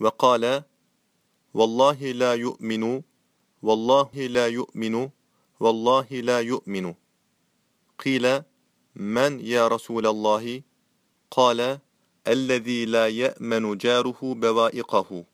وقال والله لا يؤمن والله لا يؤمن والله لا يؤمن. قيل من يا رسول الله؟ قال الذي لا يأمن جاره بوائقه.